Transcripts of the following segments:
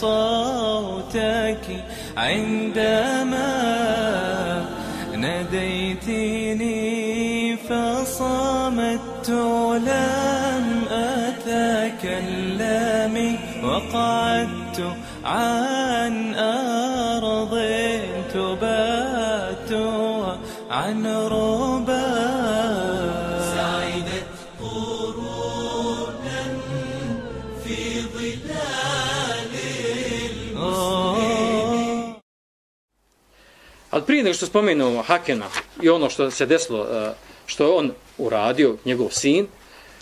صوتك عندما ناديتني فصمت لم أتكلم وقعدت عن أرض تبات عن prije nego što spomenemo Hakena i ono što se desilo, e, što je on uradio, njegov sin,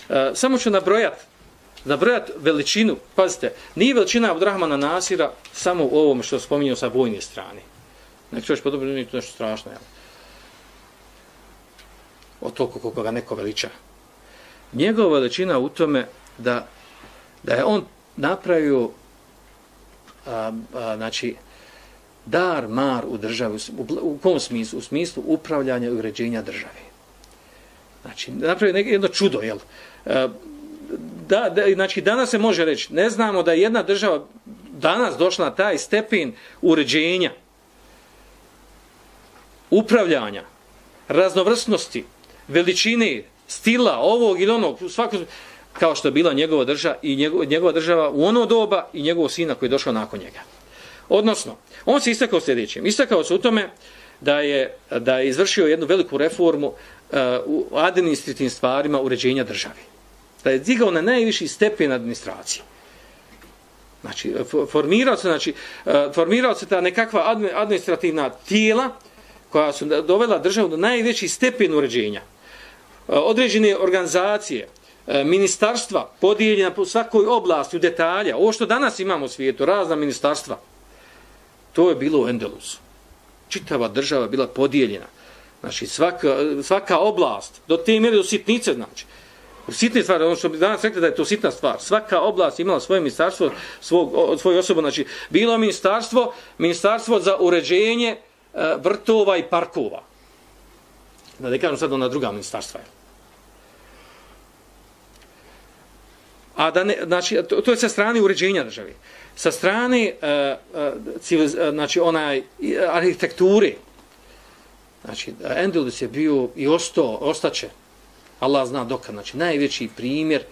e, samo ću nabrojati nabrojat veličinu, pazite, nije veličina Abdurrahmana Nasira samo u ovom što spominjao sa vojne strane. Nek čovječ podobno nije to nešto strašno, jel? O toliko koliko ga neko veliča. Njegova veličina u tome da, da je on napravio a, a, znači, dar, mar u državi, u, kom smislu? U smislu upravljanja i uređenja države. Znači, napravio jedno čudo, jel? E, da, da, znači, danas se može reći, ne znamo da je jedna država danas došla na taj stepen uređenja, upravljanja, raznovrstnosti, veličine, stila, ovog ili onog, svakog, kao što je bila njegova država i njegova, njegova država u ono doba i njegov sina koji je došao nakon njega. Odnosno, on se istakao sljedećim. Istakao se u tome da je, da je izvršio jednu veliku reformu uh, u administrativnim stvarima uređenja države. Da je digao na najviši stepen administracije. Znači, formirao se, znači, uh, formirao se ta nekakva administrativna tijela koja su dovela državu do najveći stepen uređenja. Uh, određene organizacije, ministarstva podijeljena po svakoj oblasti u detalja. Ovo što danas imamo u svijetu, razna ministarstva, To je bilo u Endelusu. Čitava država bila podijeljena. Znači, svaka, svaka oblast, do te mjere do sitnice, znači. U sitne stvari, ono što bi danas rekli da je to sitna stvar. Svaka oblast imala svoje ministarstvo, svog, svoju osobu. Znači, bilo ministarstvo, ministarstvo za uređenje e, vrtova i parkova. Da ne kažem sad ona druga ministarstva. A da ne, znači, to, to je sa strane uređenja države sa strane e, e, e, znači onaj arhitekture znači Endulus je bio i ostao ostaće. Allah zna dokad znači najveći primjer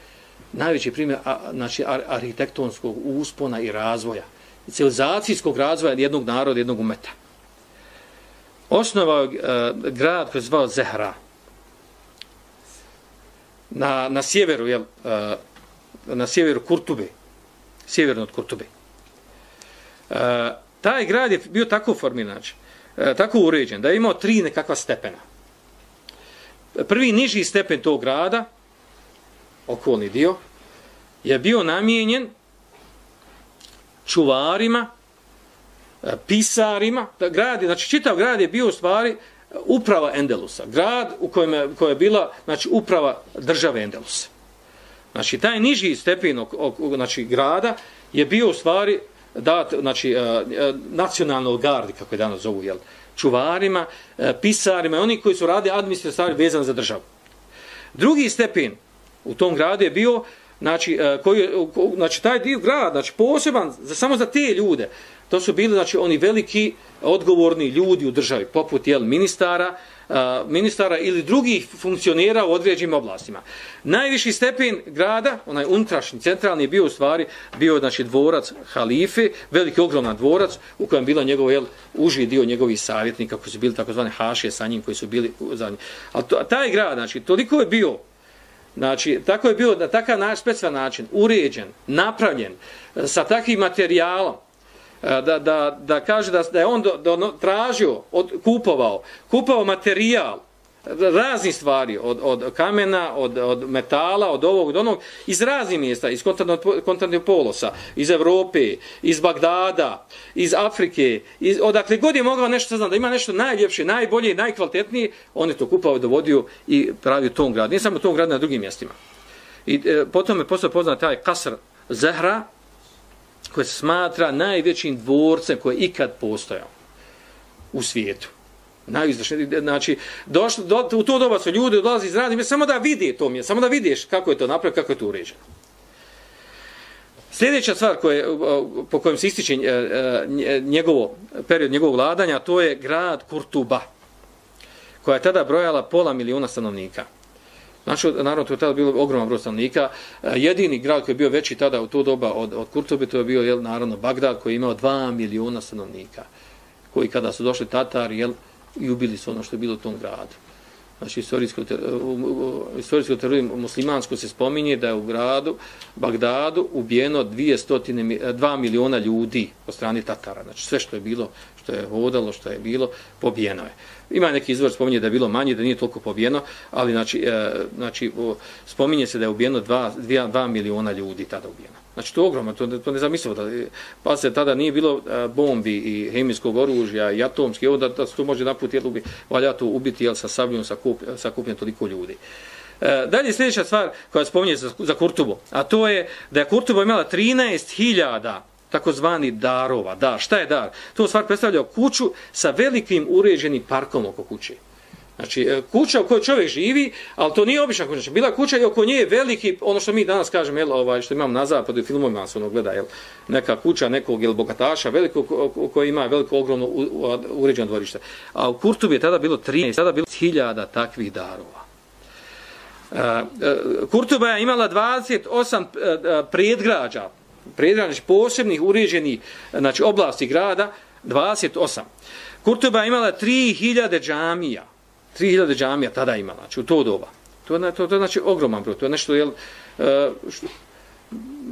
najveći primjer a, znači arhitektonskog uspona i razvoja. Civilizacijskog razvoja jednog naroda jednog umeta. Osnovao uh, grad koji se zvao Zehra. Na, na sjeveru jel, na sjeveru Kurtube. Sjeverno od Kurtube. E, taj grad je bio tako formiran, e, tako uređen, da je imao tri nekakva stepena. Prvi niži stepen tog grada, okolni dio, je bio namijenjen čuvarima, e, pisarima, da grad, znači čitav grad je bio u stvari e, uprava Endelusa, grad u kojem je, koja je bila znači, uprava države Endelusa. Znači, taj niži stepen ok, ok, znači, grada je bio u stvari dat, znači, e, e, nacionalnog gardi, kako je danas zovu, jel, čuvarima, e, pisarima, oni koji su radi administrativne stvari vezane za državu. Drugi stepen u tom gradu je bio, znači, koji, znači taj dio grad, znači, poseban, za, samo za te ljude, to su bili, znači, oni veliki, odgovorni ljudi u državi, poput, jel, ministara, ministara ili drugih funkcionera u određenim oblastima. Najviši stepen grada, onaj unutrašnji, centralni, je bio u stvari, bio znači dvorac halife, veliki ogroman dvorac u kojem bilo njegov jel, uži dio njegovih savjetnika koji su bili takozvane hašije sa njim koji su bili za njim. A to, taj grad, znači, toliko je bio Znači, tako je bio na takav naš specijalan način, uređen, napravljen, e, sa takvim materijalom, da, da, da kaže da, da je on do, do, tražio, od, kupovao, kupovao materijal, razni stvari, od, od kamena, od, od metala, od ovog, od onog, iz raznih mjesta, iz kontinentnog iz Evrope, iz Bagdada, iz Afrike, iz, odakle god je mogao nešto saznati, da ima nešto najljepše, najbolje, najkvalitetnije, on je to kupao, dovodio i pravio tom gradu. Nije samo tom gradu na drugim mjestima. I e, potom je postao poznat taj Kasr Zehra, koje se smatra najvećim dvorcem koji je ikad postojao u svijetu. Najizvršniji, znači, došli, do, u to doba su ljudi dolazi iz radi, samo da vidi to mjesto, samo da vidiš kako je to napravljeno, kako je to uređeno. Sljedeća stvar koje, po kojem se ističe e, e, njegovo, period njegovog vladanja, to je grad Kurtuba, koja je tada brojala pola miliona stanovnika. Znači, naravno, to je tada bilo ogroman broj stanovnika. E, jedini grad koji je bio veći tada u to doba od, od Kurtobe, to je bio, jel, naravno, Bagdad, koji je imao dva miliona stanovnika. Koji kada su došli Tatari, jel, i ubili su ono što je bilo u tom gradu. Znači, istorijsko, istorijsko terorizmu muslimansko se spominje da je u gradu, Bagdadu, ubijeno 200, 2 e, miliona ljudi od strane Tatara. Znači, sve što je bilo, što je hodalo, što je bilo, pobijeno je. Ima neki izvor spominje da je bilo manje, da nije toliko pobijeno, ali znači, e, znači spominje se da je ubijeno 2, 2, miliona ljudi tada ubijeno. Znači to je ogromno, to, to ne zamislivo. Da, pa se tada nije bilo e, bombi i hemijskog oružja i atomski, evo da, da se to može naput jel, ubi, valja to ubiti jel, sa sabljom, sa, kup, sa toliko ljudi. E, dalje sljedeća stvar koja spominje za, za Kurtubu, a to je da je Kurtuba imala 13.000 takozvani darova. Da, šta je dar? To stvar predstavlja kuću sa velikim uređenim parkom oko kuće. Znači, e, kuća u kojoj čovjek živi, ali to nije obična kuća. Znači, bila kuća i oko nje je veliki, ono što mi danas kažemo, jel, ovaj, što imam na zapadu i filmovima se ono gleda, jel, neka kuća nekog jel, bogataša, veliko, u kojoj ima veliko, ogromno uređeno dvorište. A u Kurtubi je tada bilo 13, tada bilo hiljada takvih darova. E, e, Kurtuba je imala 28 predgrađa, predgrađa, znači posebnih uređenih znači, oblasti grada, 28. Kurtuba imala 3000 džamija, 3000 džamija tada imala, znači u to doba. To to, to, to znači ogroman broj, to je nešto, jel, uh, što,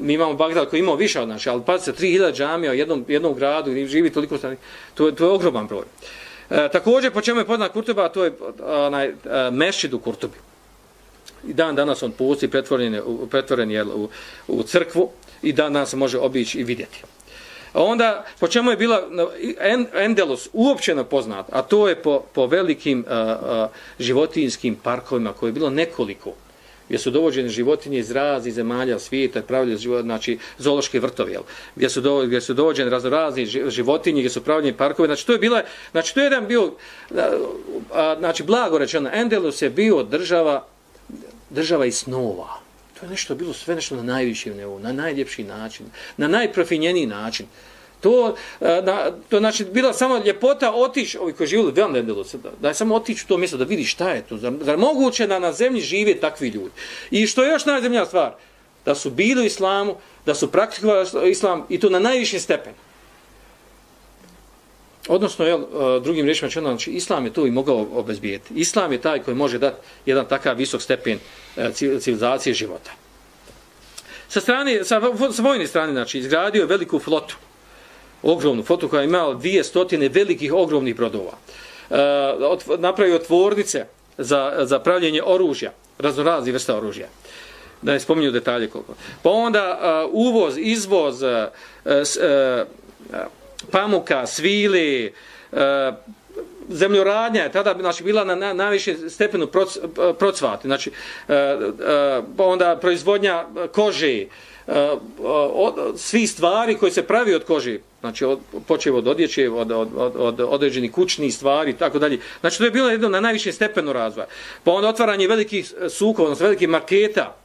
mi imamo Bagdad koji imao više od znači, ali pa se 3000 džamija u jednom, jednom gradu i živi toliko stani, to, to je ogroman broj. E, također, po čemu je poznat Kurtuba, to je onaj uh, mešćid u Kurtubi. I dan danas on postoji pretvoren, pretvoren je u, u crkvu i dan danas se može obići i vidjeti. A onda, po čemu je bila Endelus uopćeno poznat, a to je po, po velikim a, a, životinskim parkovima koje je bilo nekoliko, gdje su dovođene životinje iz razni zemalja svijeta, pravljene znači zološke vrtove, jel? Gdje, su do, gdje su dovođene razno razni životinje, gdje su pravljeni parkovi, znači to je bila, znači to je jedan bio, a, a, znači blago rečeno, Endelus je bio država, država i snova. To je nešto bilo sve nešto na najvišem nivou, na najljepši način, na najprofinjeniji način. To, e, na, to znači bila samo ljepota otići, ovi koji živjeli veoma nedelo se, da, da je samo otići u to mjesto da vidi šta je to, zar, zar moguće da na zemlji žive takvi ljudi. I što je još najzemlja stvar, da su bili u islamu, da su praktikovali islam i to na najvišem stepenu. Odnosno, jel, e, drugim rečima čeno, znači, islam je to i mogao obezbijeti. Islam je taj koji može dati jedan takav visok stepen e, civilizacije života. Sa, strane, sa, sa vojne strane, znači, izgradio je veliku flotu, ogromnu flotu koja je imala dvije stotine velikih, ogromnih brodova. E, od, napravio tvornice za, za pravljenje oružja, raznorazni vrsta oružja. Da ne spominju detalje koliko. Pa onda uh, uvoz, izvoz, uh, uh, pamuka, svili, e, zemljoradnja je tada znači, bila na, na najviše stepenu proc, e, procvat. Znači, e, e, pa onda proizvodnja kože, e, od, svi stvari koji se pravi od kože, znači od, počevo od odjeće, od, od, od, od određenih kućnih stvari i tako dalje. Znači, to je bilo jedno na najviše stepenu razvoja. Pa onda otvaranje velikih sukova, odnosno velikih marketa,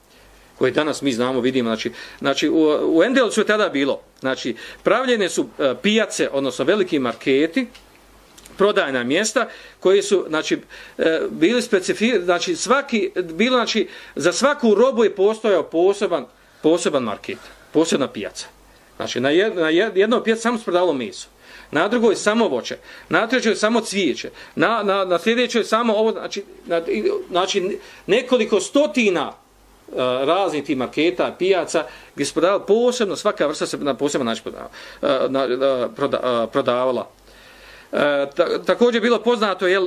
koje danas mi znamo, vidimo, znači, znači u, u Endelcu je tada bilo, znači, pravljene su uh, pijace, odnosno veliki marketi, prodajna mjesta koji su znači e, bili specifični znači svaki bilo znači za svaku robu je postojao poseban poseban market posebna pijaca. Znači na, jed, na jedno pijaci samo prodavalo meso na drugoj samo voće na trećoj samo cvijeće na, na, na sljedećoj samo ovo znači, na, znači nekoliko stotina raznih tih marketa, pijaca, gdje se prodavala posebno, svaka vrsta se na poseban način prodavala. Na, proda, prodavala. E, ta, također je bilo poznato, jel,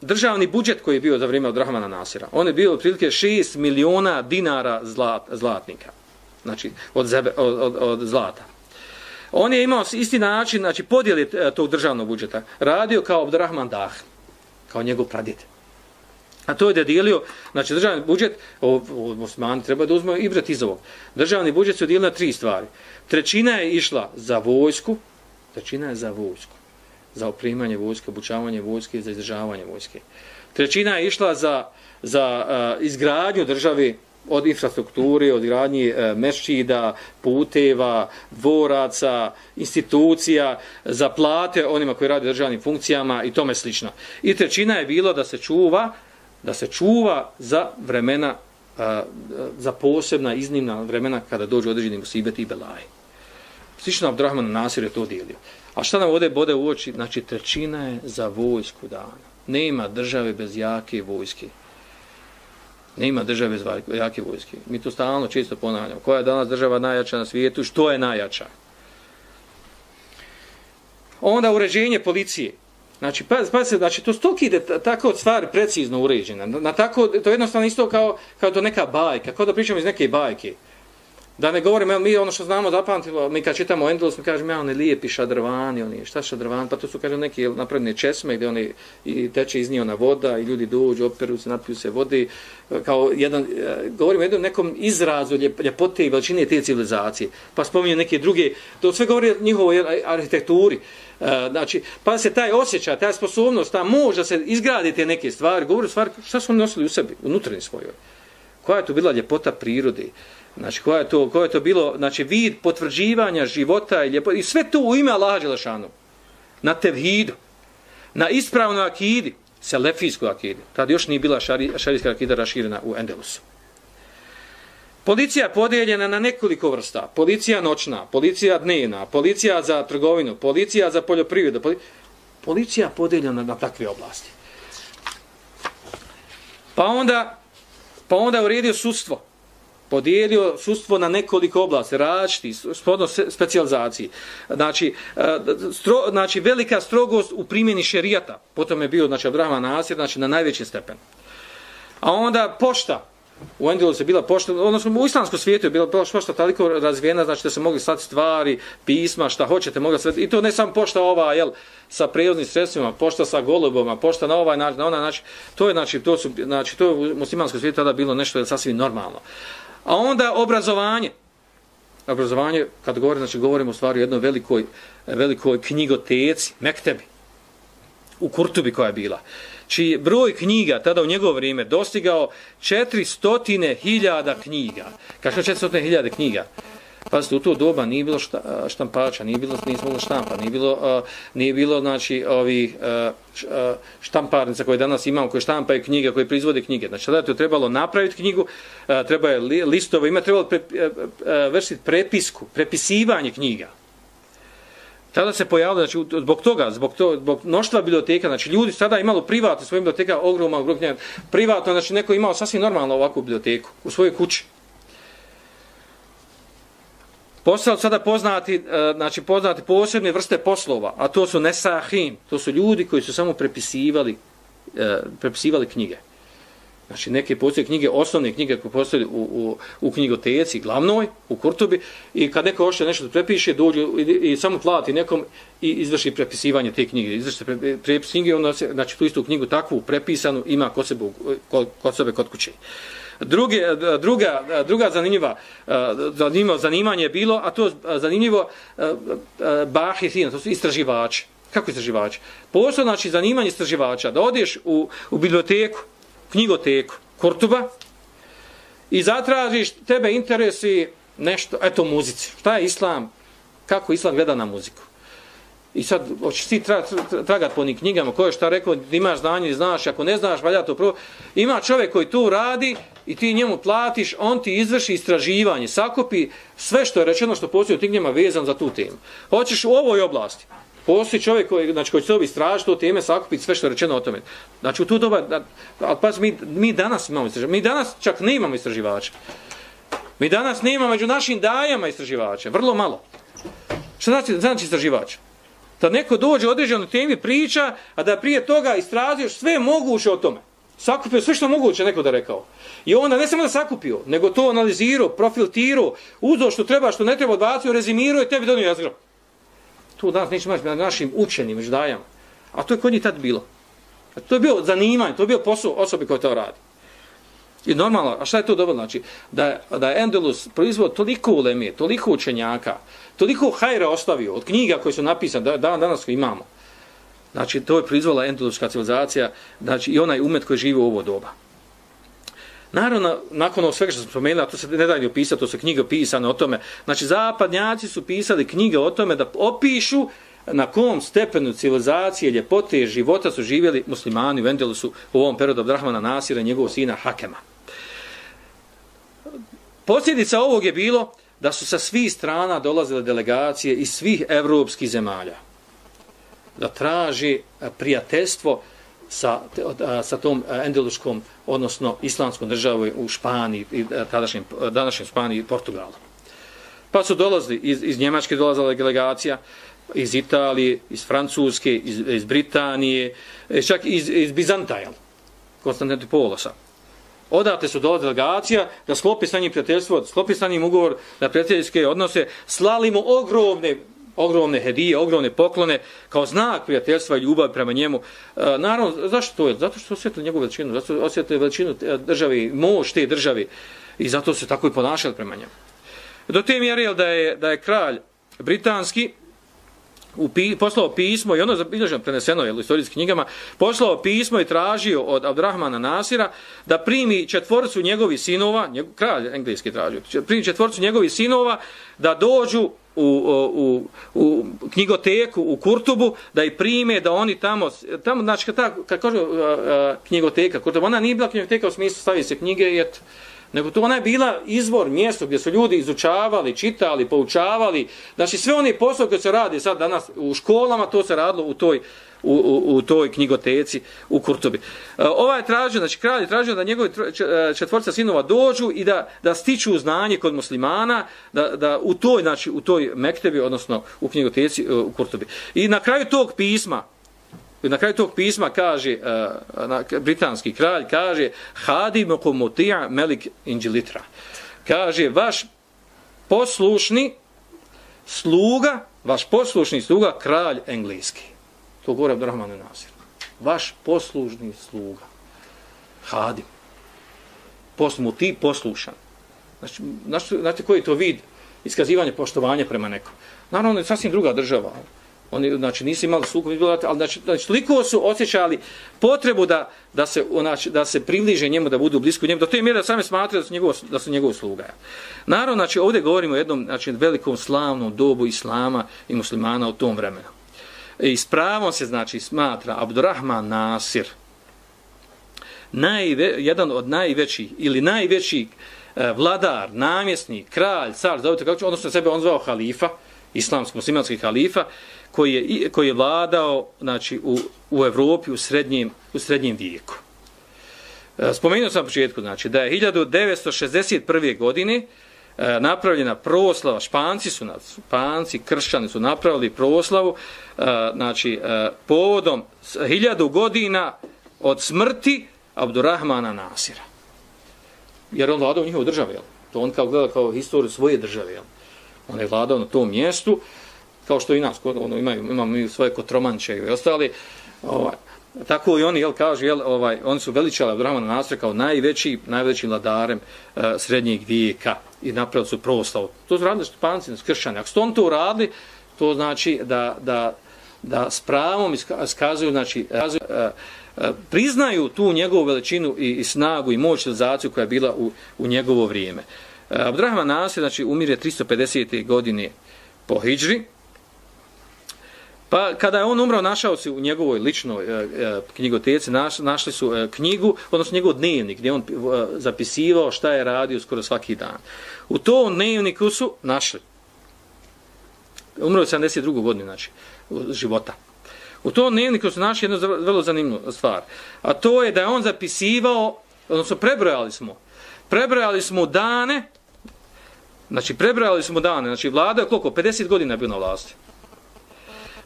državni budžet koji je bio za vrijeme od Rahmana Nasira, on je bio otprilike 6 miliona dinara zlat, zlatnika. Znači, od, zebe, od, od, od zlata. On je imao isti način, znači, podijeli e, tog državnog budžeta. Radio kao Abdurrahman Dah, kao njegov pradjet. A to je da dijelio, znači, državni budžet, ovo muslimani treba da uzme i brat iz ovog. Državni budžet se dijelio na tri stvari. Trećina je išla za vojsku, trećina je za vojsku za oprimanje vojske, obučavanje vojske za izdržavanje vojske. Trećina je išla za, za uh, izgradnju države od infrastrukture, od gradnje uh, mešćida, puteva, dvoraca, institucija, za plate onima koji rade državnim funkcijama i tome slično. I trećina je bilo da se čuva, da se čuva za vremena, za posebna, iznimna vremena kada dođu određeni musibeti i belaje. Slično Abdurrahman Nasir je to dijelio. A šta nam ovdje bode u oči? Znači, trećina je za vojsku dana. Nema države bez jake vojske. Nema države bez jake vojske. Mi to stalno često ponavljamo. Koja je danas država najjača na svijetu? Što je najjača? Onda uređenje policije. Znači, pa, pa se, znači, to stolki ide tako stvari precizno uređena. Na, na tako, to je jednostavno isto kao, kao to neka bajka, kao da pričamo iz neke bajke. Da ne govorim, mi ono što znamo zapamtilo, mi kad čitamo Endelus, mi kažemo, ja, oni lijepi šadrvani, oni, šta šadrvani, pa to su, kažem, neki napravljene česme gdje oni i teče iz njih voda i ljudi dođu, operu se, napiju se vodi, kao jedan, e, govorim o jednom nekom izrazu ljepote i veličine te civilizacije, pa spominju neke druge, to sve govori o njihovoj arhitekturi, e, znači, pa se taj osjećaj, ta sposobnost, ta mož da se izgradite neke stvari, govori stvari, šta su oni nosili u sebi, unutrni svojoj, koja je to bila ljepota prirode, Znači, koja je to, koja je to bilo, znači, vid potvrđivanja života i ljepo, i sve to u ime Allaha Đelešanu. Na tevhidu, na ispravnoj akidi, selefijskoj akidi. Tad još nije bila šari, šarijska akida raširena u Endelusu. Policija je podijeljena na nekoliko vrsta. Policija noćna, policija dnevna, policija za trgovinu, policija za poljoprivredu. Poli... Policija je podijeljena na takve oblasti. Pa onda, pa onda je uredio sudstvo podijelio sustvo na nekoliko oblasti, različiti, spodno specializaciji. Znači, e, stro, znači, velika strogost u primjeni šerijata, potom je bio, znači, Abrahama Nasir, znači, na najveći stepen. A onda pošta, u Endilu se bila pošta, odnosno u islamskom svijetu je bila pošta toliko razvijena, znači da se mogli slati stvari, pisma, šta hoćete, mogli sve, i to ne samo pošta ova, jel, sa prevoznim sredstvima, pošta sa golubama, pošta na ovaj način, na onaj način, to je, znači, to su, znači, to je u muslimanskom svijetu tada bilo nešto je sasvim normalno. A onda obrazovanje. Obrazovanje, kad govorim, znači govorimo u stvari o jednoj velikoj, velikoj knjigoteci, Mektebi, u Kurtubi koja je bila, čiji broj knjiga tada u njegovo vrijeme dostigao 400.000 knjiga. Kažem 400.000 knjiga? Pazite, u to doba nije bilo šta, štampača, nije bilo, nije bilo štampa, nije bilo, uh, nije bilo znači, ovi, uh, štamparnica koje danas imamo, koje štampaju knjige, koje proizvode knjige. Znači, tada je trebalo napraviti knjigu, uh, treba je li, listova, ima trebalo pre, uh, uh, vršiti prepisku, prepisivanje knjiga. Tada se pojavilo, znači, zbog toga, zbog, to, zbog mnoštva biblioteka, znači, ljudi sada imalo privatno svoje biblioteka, ogromno, ogromno, privatno, znači, neko imao sasvim normalno ovakvu biblioteku u svojoj kući. Postali sada poznati, e, znači poznati posebne vrste poslova, a to su nesahim, to su ljudi koji su samo prepisivali, e, prepisivali knjige. Znači neke postoje knjige, osnovne knjige koje postoje u, u, u knjigoteci, glavnoj, u Kurtobi, i kad neko hoće nešto da prepiše, dođu i, i samo plati nekom i izvrši prepisivanje te knjige. Izvrši pre, prepis knjige, onda se, znači tu istu knjigu takvu prepisanu ima kod sebe, kod, kod sebe kod kuće. Druge, eh, druga, eh, druga zanimljiva, eh, zanimljivo zanimanje je bilo, a to zanimljivo bahi sin, to su istraživači. Kako istraživači? Postoje znači, zanimanje istraživača, da odeš u, u biblioteku, knjigoteku, Kurtuba, i zatražiš, tebe interesi nešto, eto, muzici. Šta je islam? Kako islam gleda na muziku? I sad, hoćeš ti tra, tra, tragat po onim knjigama, koje šta rekao, imaš znanje, znaš, ako ne znaš, valja to prvo. Ima čovjek koji tu radi i ti njemu platiš, on ti izvrši istraživanje, sakupi sve što je rečeno, što postoji u tim knjigama vezan za tu temu. Hoćeš u ovoj oblasti, postoji čovjek koji, znači, koji će se istražiti to teme, sakupiti sve što je rečeno o tome. Znači, u tu doba, ali pa mi, mi danas imamo istraživača, mi danas čak ne imamo istraživača. Mi danas ne imamo među našim dajama istraživača, vrlo malo. Što znači, znači istraživača? Da neko dođe određeno temi priča, a da prije toga istraziš sve moguće o tome. Sakupio sve što moguće neko da rekao. I onda ne samo da sakupio, nego to analizirao, profiltirao, uzeo što treba, što ne treba odbacio, rezimirao i tebi donio jazgra. Tu danas neće imati na našim učenim ždajama. A to je kod njih tad bilo. A to je bio zanimanje, to je bio posao osobi koja to radi. I normalno, a šta je to dobro? Znači, da, da je Endelus proizvod toliko uleme, toliko učenjaka, toliko hajra ostavio od knjiga koje su napisane, da, da danas imamo. Znači, to je proizvola endeluska civilizacija, znači i onaj umet koji živi u ovo doba. Naravno, nakon ovog svega što sam spomenula, to se ne da ni opisati, to su knjige pisane o tome. Znači, zapadnjaci su pisali knjige o tome da opišu na kom stepenu civilizacije, ljepote života su živjeli muslimani u Endelusu u ovom periodu Abdrahmana Nasira i njegovog sina Hakema. Posljedica ovog je bilo da su sa svih strana dolazile delegacije iz svih evropskih zemalja da traži eh, prijateljstvo sa, eh, sa tom eh, endeluškom, odnosno islamskom državom u Španiji, tadašnjem, današnjem Španiji i Portugalu. Pa su dolazili, iz, iz Njemačke dolazila delegacija, iz Italije, iz Francuske, iz, iz Britanije, čak iz, iz Bizantaja, Konstantinopolisa. Odate su dola delegacija da sklopi sa njim prijateljstvo, sklopi sa njim ugovor na prijateljske odnose, slali mu ogromne ogromne hedije, ogromne poklone, kao znak prijateljstva i ljubavi prema njemu. E, naravno, zašto to je? Zato što osjetili njegovu veličinu, zato što osjetili veličinu e, države, moć te države i zato se tako i ponašali prema njemu. Do te mjere da je, da je kralj britanski u pi, poslao pismo i ono zabilježeno preneseno je u istorijskim knjigama, poslao pismo i tražio od Abdurrahmana Nasira da primi četvorcu njegovih sinova, njegov, kralj engleski tražio, primi četvorcu njegovih sinova da dođu u, u, u knjigoteku u Kurtubu da i prime da oni tamo tamo znači kad ta kad kaže knjigoteka Kurtuba ona nije bila knjigoteka u smislu stavi se knjige i eto nego to ona je bila izvor mjesto gdje su ljudi izučavali čitali poučavali znači sve oni poslovi koji se radi sad danas u školama to se radilo u toj u, u, u toj knjigoteci u Kurtobi. E, ovaj je tražio, znači kralj je tražio da njegovi e, četvorca sinova dođu i da, da stiču znanje kod muslimana, da, da u toj, znači u toj mektebi, odnosno u knjigoteci e, u Kurtobi. I na kraju tog pisma, na kraju tog pisma kaže e, na, britanski kralj kaže Hadim komutija melik inđilitra kaže vaš poslušni sluga vaš poslušni sluga kralj engleski To govori Abdurrahman Nasir. Vaš poslužni sluga. Hadim. Poslu ti poslušan. Znači, znači, znači koji je to vid iskazivanje poštovanja prema nekom? Naravno, je sasvim druga država. Oni, znači, nisu imali suku, ali znači, znači, toliko su osjećali potrebu da, da, se, znači, da se približe njemu, da budu blisko njemu, do te mjere da same smatraju da su njegov, da su njegov sluga. Naravno, znači, ovdje govorimo o jednom znači, velikom slavnom dobu islama i muslimana u tom vremenu. I s pravom se znači smatra Abdurrahman Nasir najve, jedan od najvećih ili najveći E, vladar, namjesnik, kralj, car, zovite kako ću, odnosno sebe on zvao halifa, islamski, muslimanski halifa, koji je, koji je vladao znači, u, u Evropi u srednjem, u srednjem vijeku. E, spomenuo sam na početku, znači, da je 1961. godine e, napravljena proslava, španci su, španci, kršćani su napravili proslavu, e, znači, e, povodom hiljadu godina od smrti Abdurrahmana Nasira. Jer on vladao u njihovoj državi, jel? To on kao gleda kao historiju svoje države, jel? On je vladao na tom mjestu, kao što i nas, ono, imaju, imamo i svoje kotromanče i ostali, ovaj, tako i oni jel kažu jel ovaj oni su veličali Abdurrahmana Nasra kao najveći najvećim vladarem e, srednjeg vijeka i napravili su proslavu. To su radili španci, kršćani. Ako su on to uradili, to znači da, da, da s pravom iskazuju, znači, iskazuju, e, E, priznaju tu njegovu veličinu i, i snagu i moć civilizaciju koja je bila u, u njegovo vrijeme. E, Abdurrahman Nasir, znači, umire 350. godine po Hidžri, Pa kada je on umrao, našao se u njegovoj ličnoj e, e, knjigoteci, naš, našli su e, knjigu, odnosno njegov dnevnik, gdje on e, zapisivao šta je radio skoro svaki dan. U to dnevniku su našli. Umrao je 72. godine, znači, života. U tom dnevniku su našli jednu vrlo zanimljivu stvar. A to je da je on zapisivao, odnosno prebrojali smo, prebrojali smo dane, znači prebrojali smo dane, znači vlada je koliko? 50 godina bio na vlasti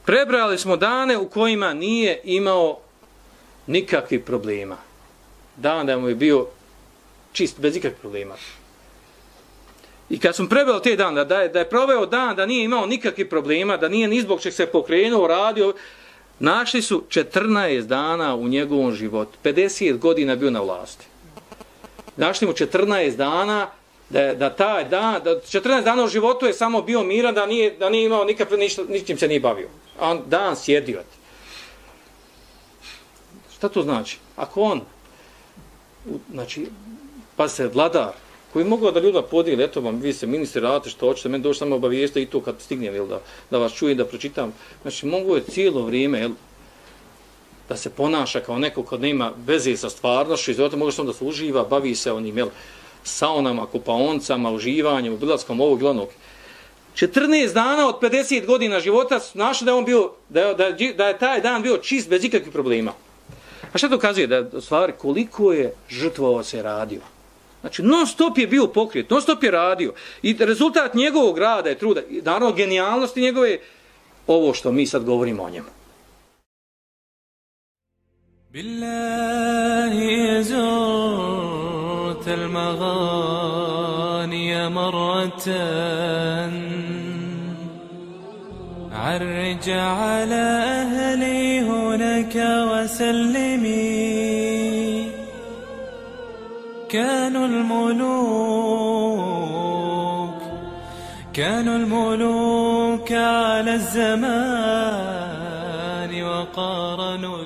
Prebrojali smo dane u kojima nije imao nikakvih problema. Dan da mu je bio čist, bez ikakvih problema. I kad sam prebrali te dane, da je, da je proveo dan da nije imao nikakvih problema, da nije ni zbog čeg se pokrenuo, radio, našli su 14 dana u njegovom životu. 50 godina bio na vlasti. Našli mu 14 dana da, da taj dan, da 14 dana u životu je samo bio miran, da nije, da nije imao nikakve, ništa, ničim se nije bavio. A on dan sjedio. Šta to znači? Ako on, znači, pa se vladar, koji mogao da ljudima podijeli, eto vam, vi se ministri radite što hoćete, meni došli samo obavijeste i to kad stignem, jel, da, da vas čujem, da pročitam. Znači, mogu je cijelo vrijeme, jel, da se ponaša kao neko kod nema veze sa stvarnošću zato može samo da se uživa, bavi se onim, jel, saunama, kupaoncama, uživanjem, obilaskom ovog ili onog. 14 dana od 50 godina života našli da on bio, da je, da, je, da je taj dan bio čist bez ikakvih problema. A šta to kazuje? Da stvari koliko je žrtvovao se radio. Znači, non stop je bio pokret, non stop je radio. I rezultat njegovog rada je truda, naravno genijalnosti njegove, ovo što mi sad govorimo o njemu. Billahi zurt al-maghani maratan عرج على أهلي هناك وسلمي كانوا الملوك كانوا الملوك على الزمان وقارنوا